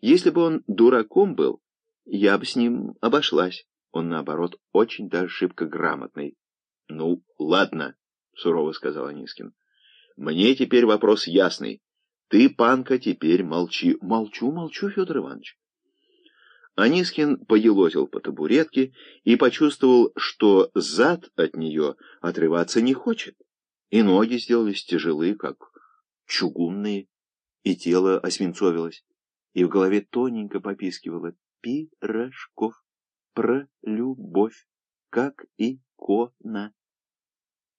Если бы он дураком был, я бы с ним обошлась. Он, наоборот, очень даже шибко грамотный. — Ну, ладно, — сурово сказал Анискин. — Мне теперь вопрос ясный. Ты, панка, теперь молчи. — Молчу, молчу, Федор Иванович. Анискин поелозил по табуретке и почувствовал, что зад от нее отрываться не хочет. И ноги сделались тяжелые, как чугунные, и тело освинцовилось, и в голове тоненько попискивало «Пирожков про любовь, как икона».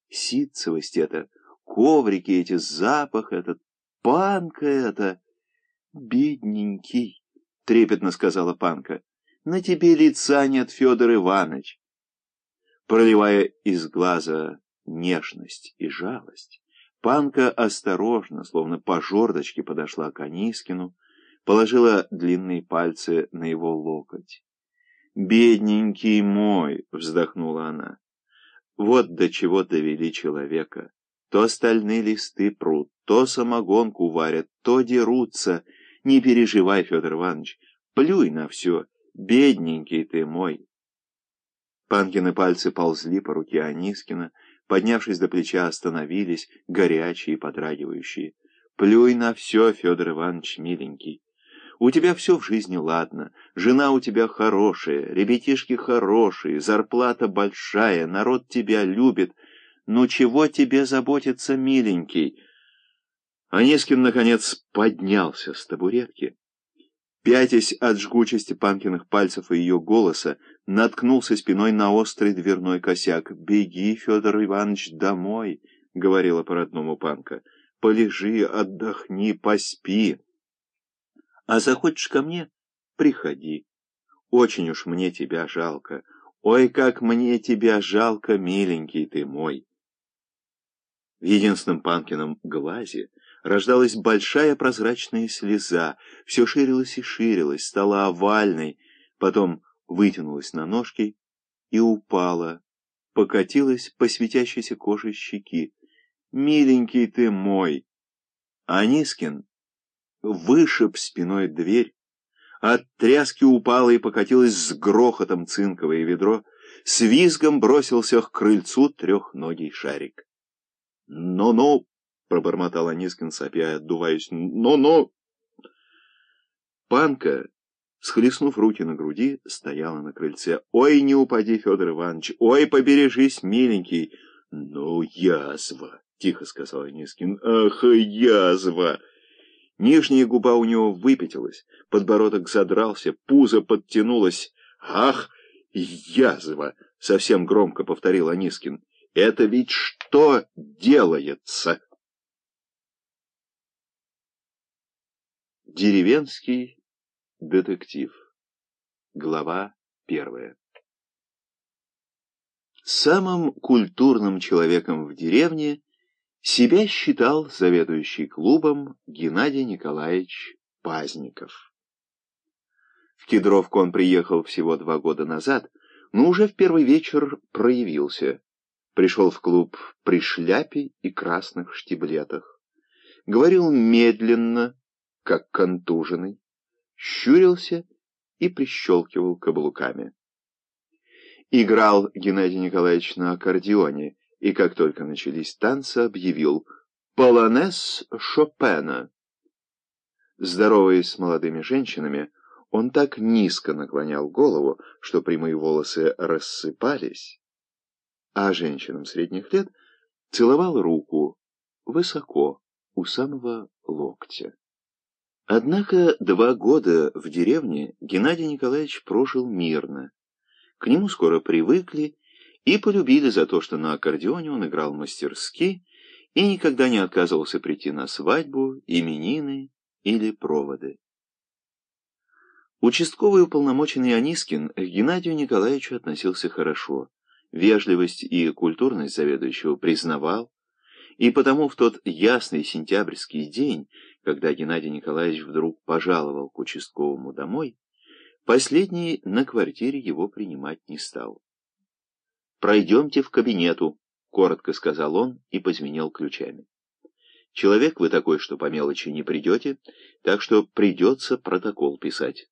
Ситцевость это, коврики эти, запах этот, панка это, бедненький. — трепетно сказала панка. — На тебе лица нет, Федор Иванович. Проливая из глаза нежность и жалость, панка осторожно, словно по жердочке, подошла к Анискину, положила длинные пальцы на его локоть. «Бедненький мой!» — вздохнула она. «Вот до чего довели человека. То остальные листы прут, то самогонку варят, то дерутся». Не переживай, Федор Иванович, плюй на все, бедненький ты мой. Панкины пальцы ползли по руке Анискина, поднявшись до плеча, остановились, горячие и подрагивающие. Плюй на все, Федор Иванович, миленький. У тебя все в жизни ладно, жена у тебя хорошая, ребятишки хорошие, зарплата большая, народ тебя любит. Ну чего тебе заботиться, миленький? Анискин, наконец, поднялся с табуретки. Пятясь от жгучести Панкиных пальцев и ее голоса, наткнулся спиной на острый дверной косяк. «Беги, Федор Иванович, домой!» — говорила по-родному Панка. «Полежи, отдохни, поспи. А захочешь ко мне? Приходи. Очень уж мне тебя жалко. Ой, как мне тебя жалко, миленький ты мой!» В единственном Панкином глазе рождалась большая прозрачная слеза, все ширилась и ширилась, стала овальной, потом вытянулась на ножки и упала, покатилась по светящейся коже щеки. «Миленький ты мой!» Анискин вышиб спиной дверь, от тряски упала и покатилась с грохотом цинковое ведро, с визгом бросился к крыльцу трехногий шарик. «Ну-ну!» пробормотал Анискин, сопя, отдуваясь. «Но-но!» Панка, схлестнув руки на груди, стояла на крыльце. «Ой, не упади, Федор Иванович! Ой, побережись, миленький!» «Ну, язва!» — тихо сказал Анискин. «Ах, язва!» Нижняя губа у него выпятилась, подбородок задрался, пузо подтянулось. «Ах, язва!» — совсем громко повторил Анискин. «Это ведь что делается?» Деревенский детектив. Глава первая. Самым культурным человеком в деревне себя считал заведующий клубом Геннадий Николаевич Пазников. В Кедровку он приехал всего два года назад, но уже в первый вечер проявился. Пришел в клуб при шляпе и красных штиблетах. Говорил медленно, как контуженный, щурился и прищелкивал каблуками. Играл Геннадий Николаевич на аккордеоне, и как только начались танцы, объявил «Полонез Шопена». Здороваясь с молодыми женщинами, он так низко наклонял голову, что прямые волосы рассыпались, а женщинам средних лет целовал руку высоко, у самого локтя. Однако два года в деревне Геннадий Николаевич прожил мирно. К нему скоро привыкли и полюбили за то, что на аккордеоне он играл мастерски и никогда не отказывался прийти на свадьбу, именины или проводы. Участковый уполномоченный Анискин к Геннадию Николаевичу относился хорошо, вежливость и культурность заведующего признавал, и потому в тот ясный сентябрьский день, когда Геннадий Николаевич вдруг пожаловал к участковому домой, последний на квартире его принимать не стал. «Пройдемте в кабинету», — коротко сказал он и позвенел ключами. Человек вы такой, что по мелочи не придете, так что придется протокол писать.